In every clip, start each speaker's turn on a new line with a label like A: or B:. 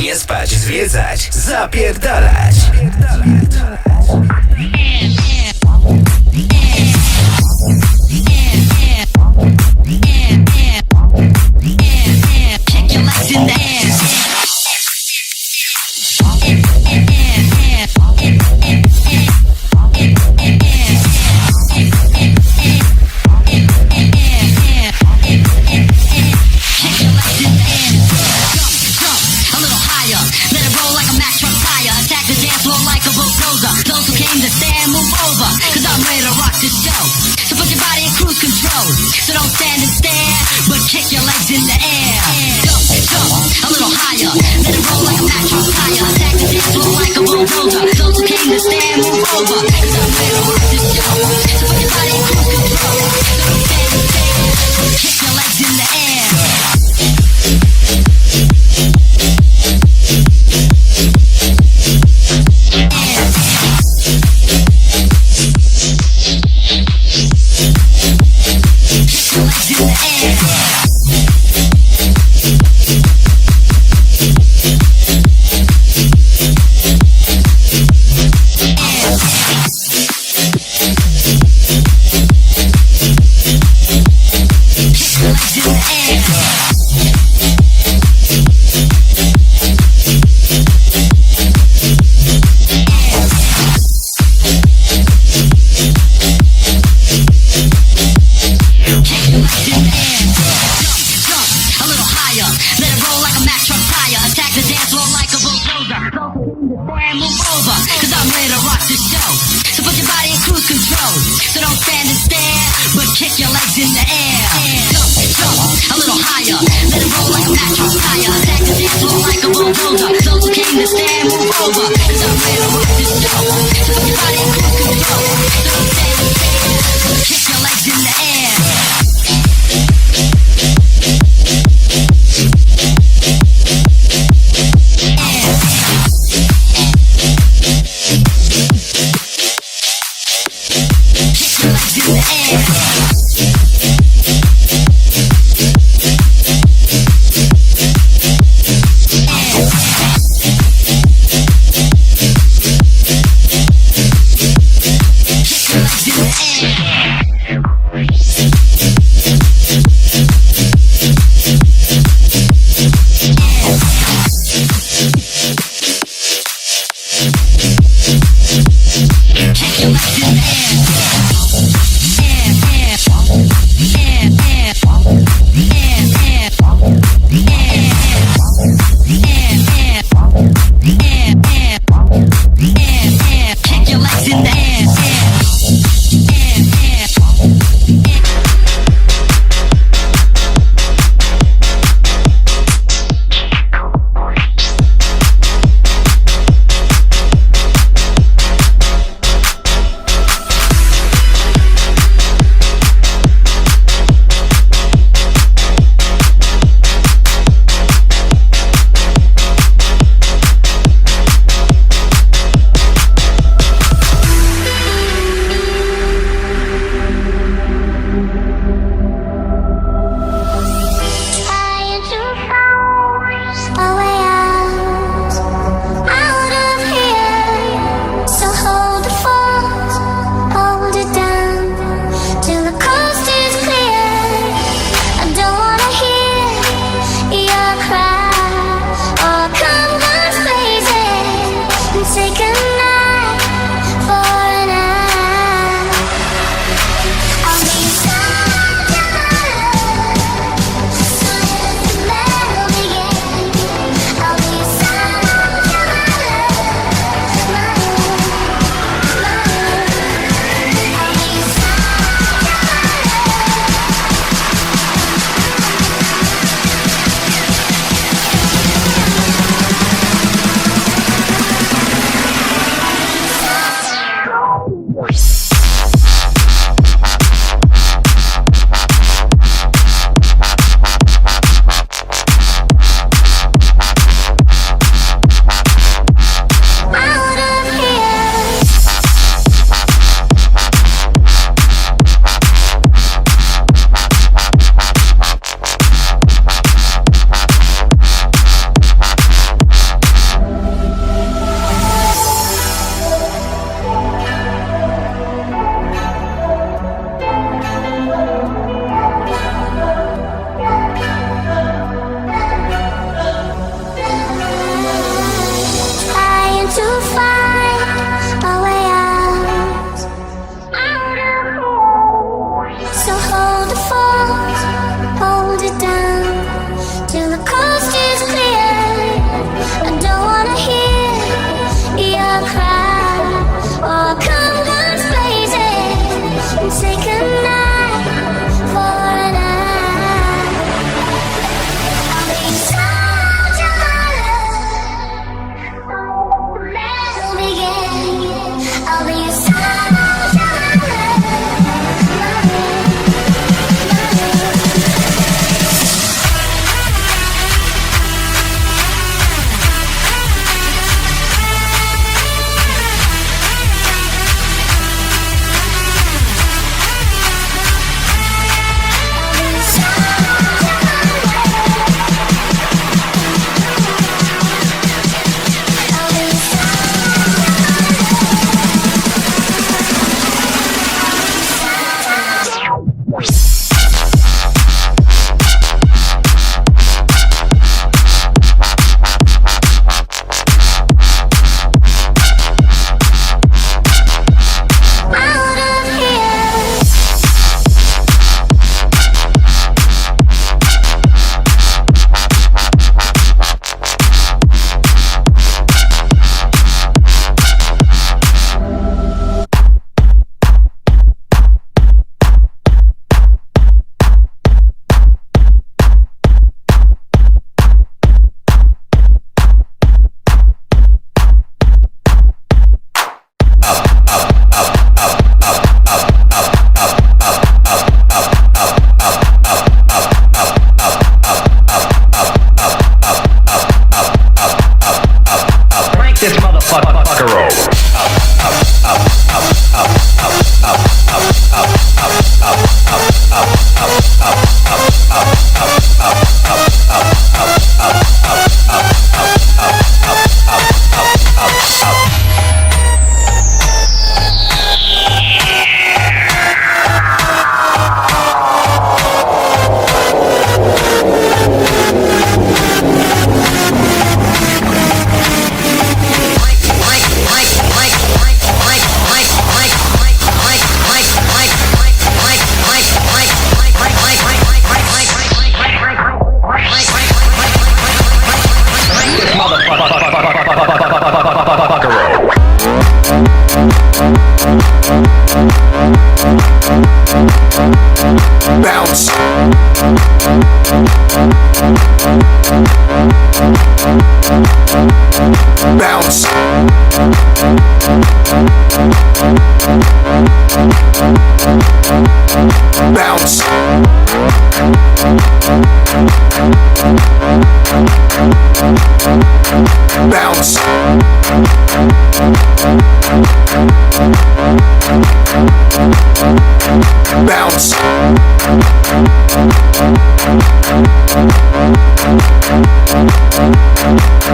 A: Nie spać, zwiedzać, zapierdalać.
B: Kick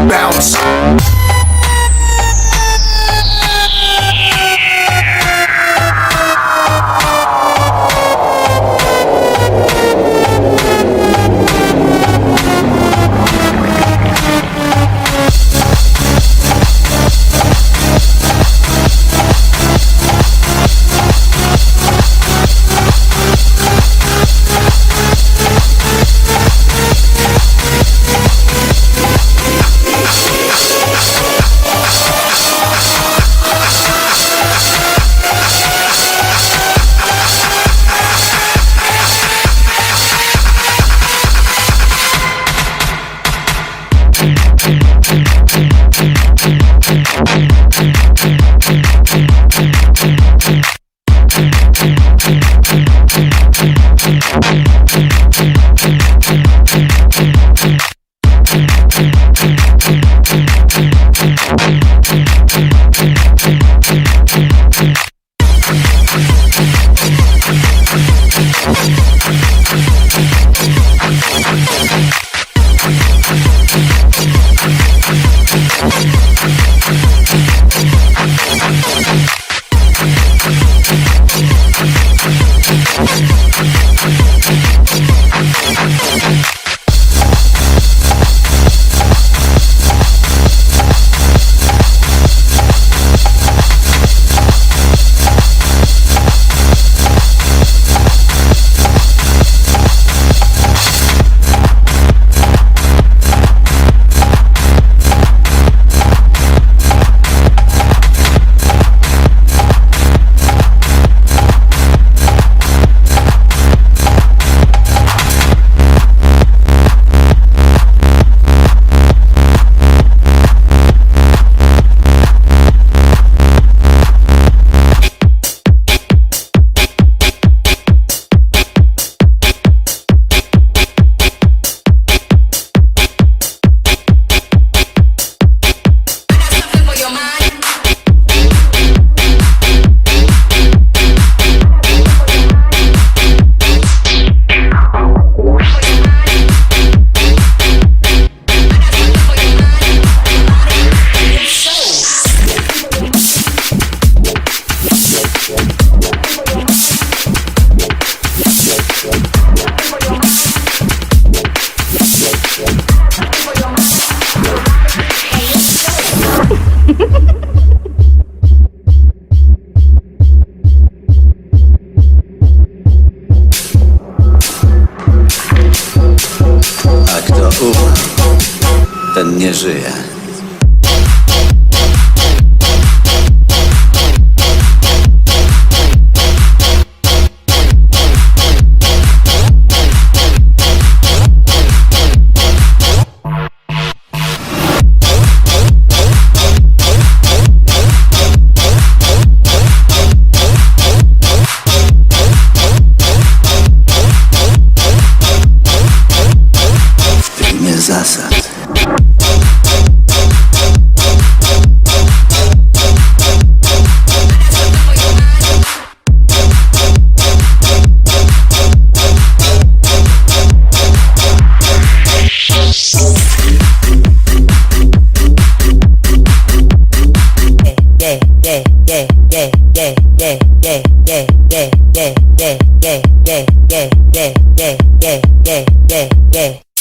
C: Bounce.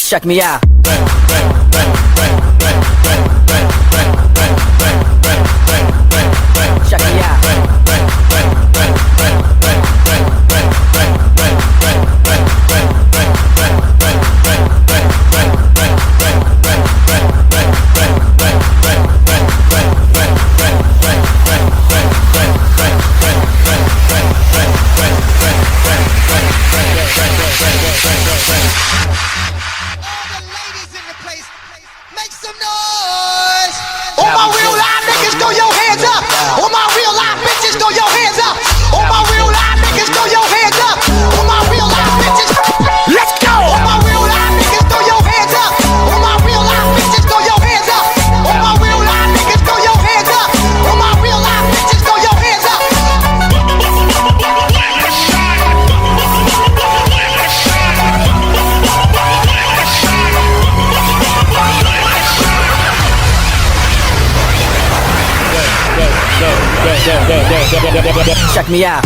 D: Check me out. Check me out.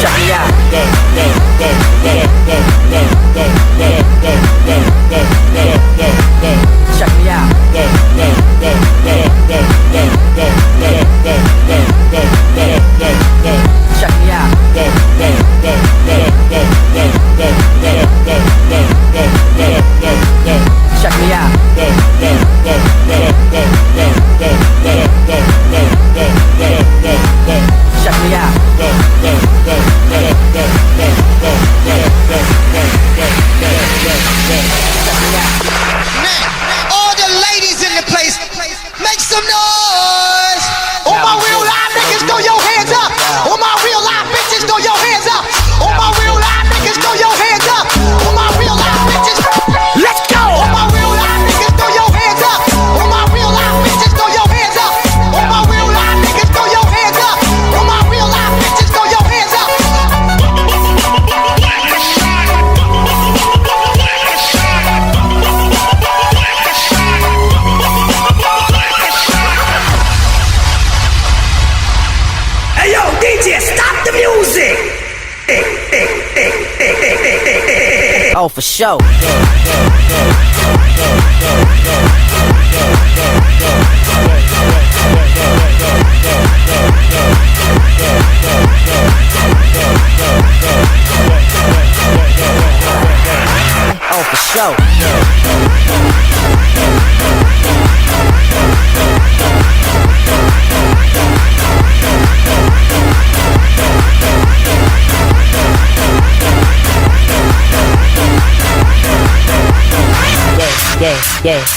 E: Check me out. Oh, for
F: Yes.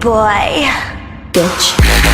F: Boy.
G: bitch.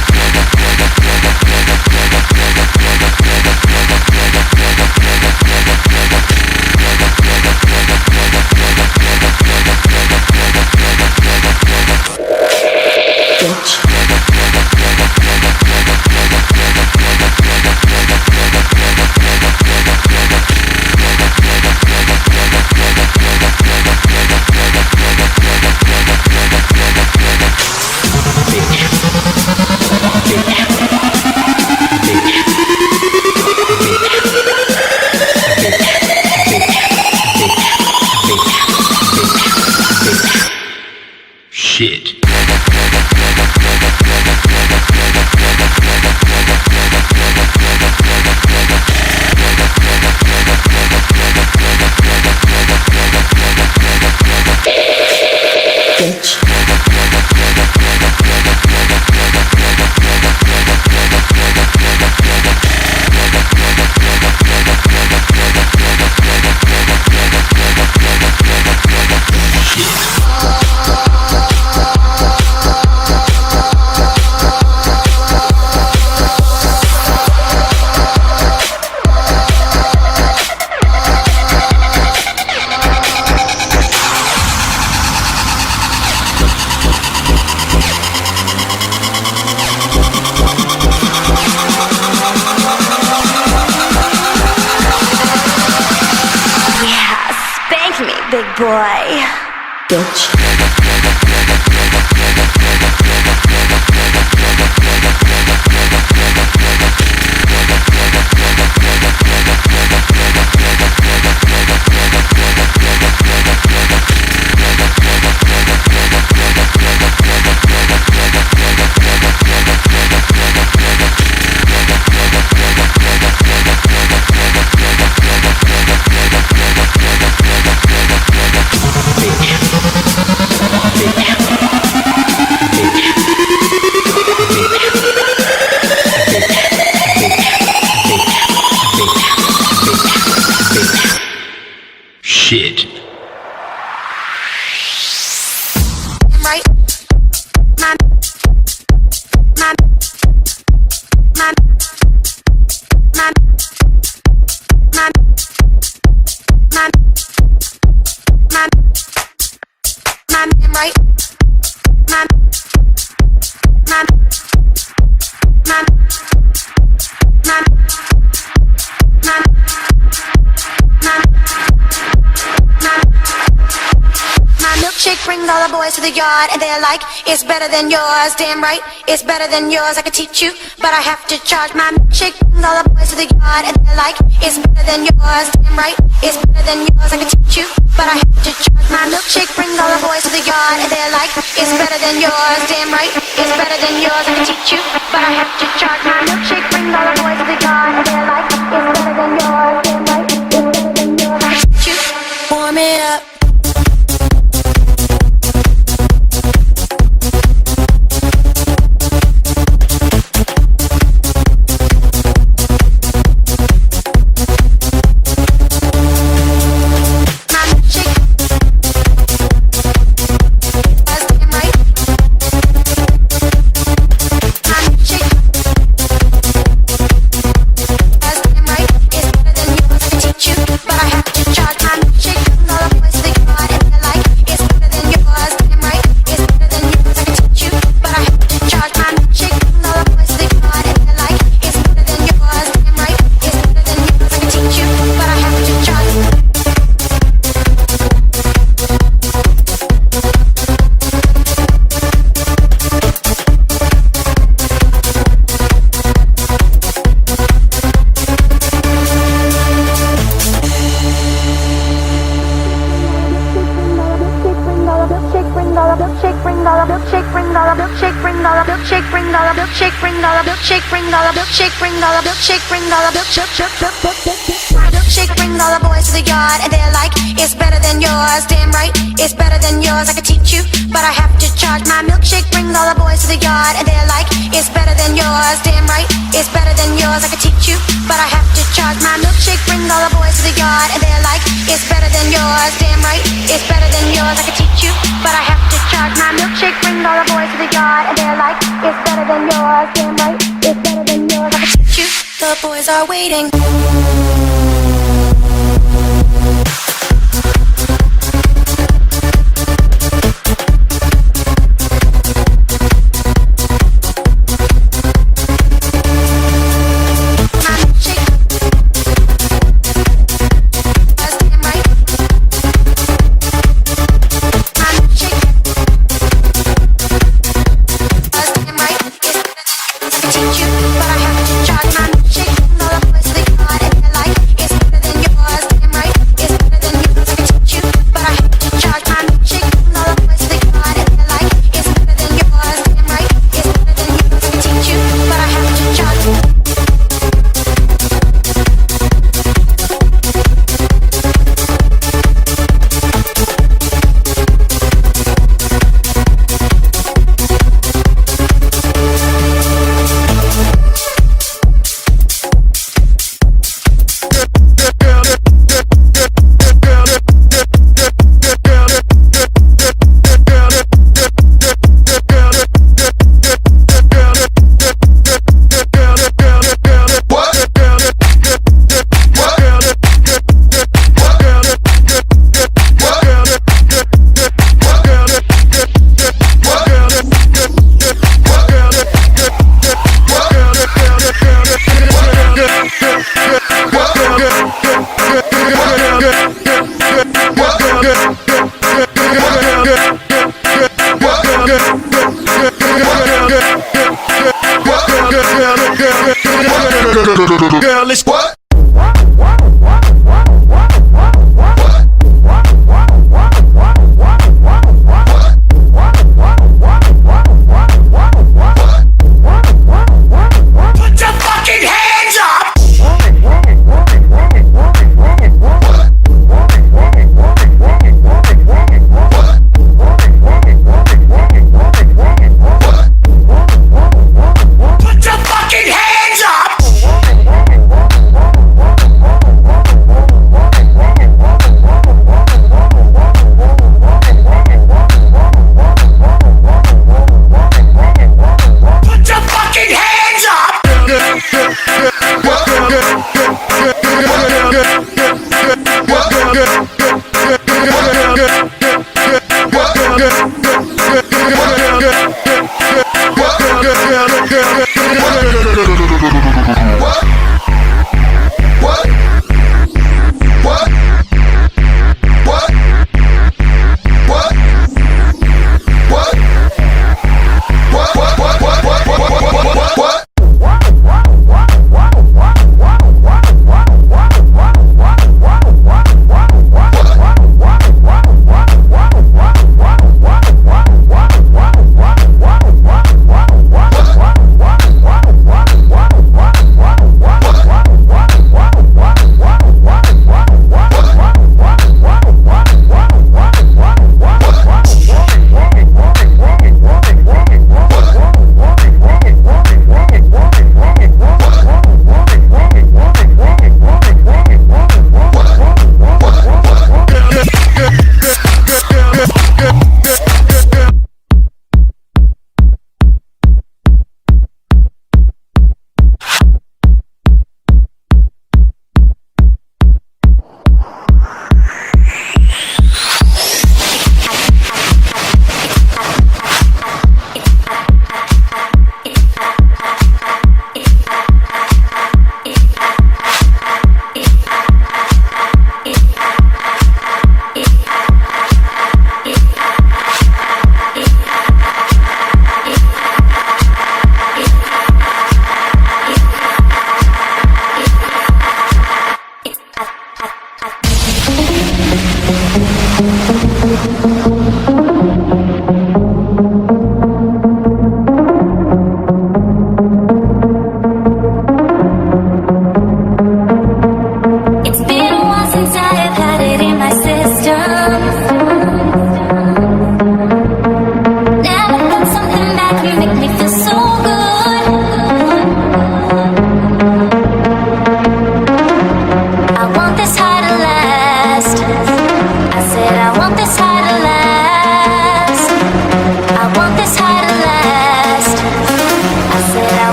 F: Boy.
E: bitch.
H: Brings all the boys to the yard and they're like, it's better than yours, damn right, it's better than yours, I could teach you, but I have to charge. My brings all the boys to the yard and they're like, it's better than yours, damn right, it's better than yours, I could teach you, but I have to charge. My milkshake brings all the boys to the yard and they're like, it's better than yours, damn right, it's better than yours, I could teach you, but I have to charge. My milkshake brings all the boys to the yard and they're like, it's better than yours, damn right, it's better than yours, I could teach you. Warm it up. While a for you bring dollar bill, shake, bring dollar the shake, bring dollar bill, shake, bring dollar bill, shake, bring dollar bill, shake, bring dollar bill, shake, bring dollar bill, shake, shake, shake, shake, bring dollar boys to the yard, and they're like, it's better than yours, damn right, it's better than yours. I could teach you, but I have to charge my milkshake. Bring all the boys to the yard, and they're like, it's better than yours, damn right, it's better than yours. I could teach you, but I have to charge my milkshake. Bring all the boys to the yard, and they're like, it's better than yours, damn right, it's better than yours. I could teach you, but I have to charge my milkshake. Bring dollar boys and they're like it's better than yours. Damn right it's better than yours. I you. The boys are waiting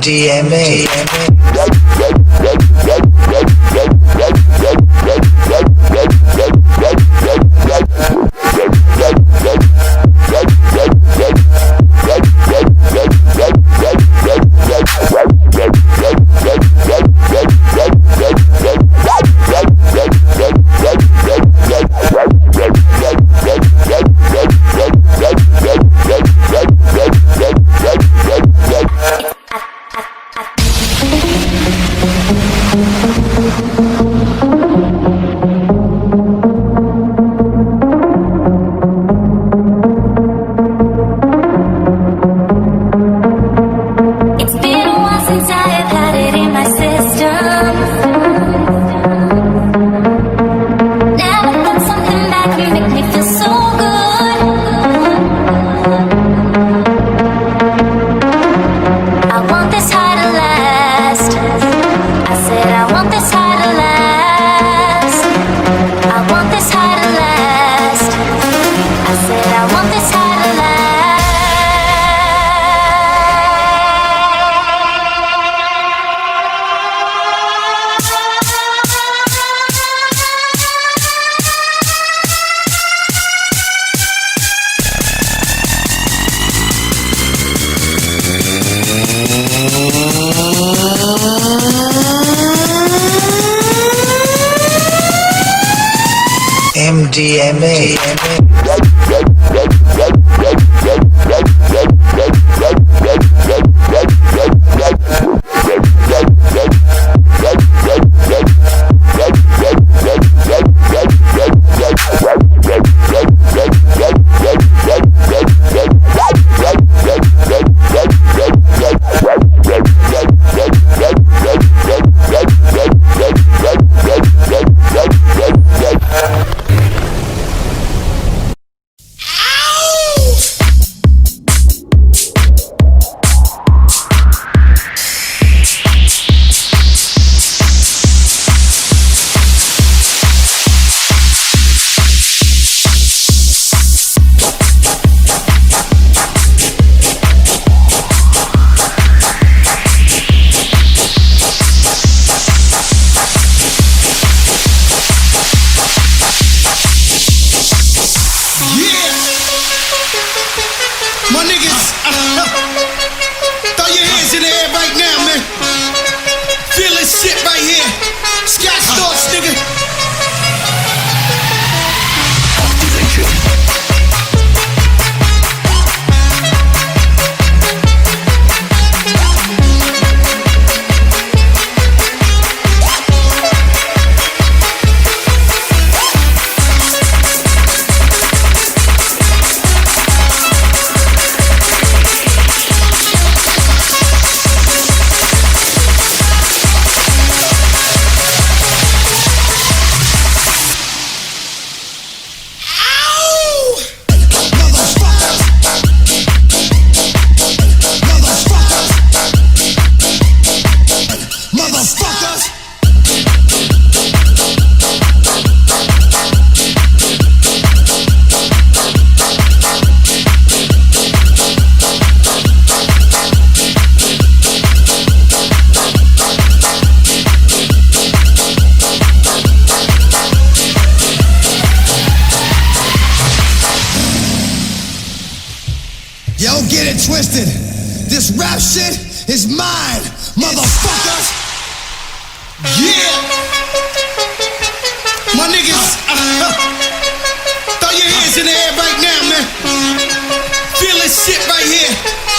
I: MDMA. MDMA.
E: This shit right here. Scott Storch, nigga. In the right now, man. Feel this shit right here.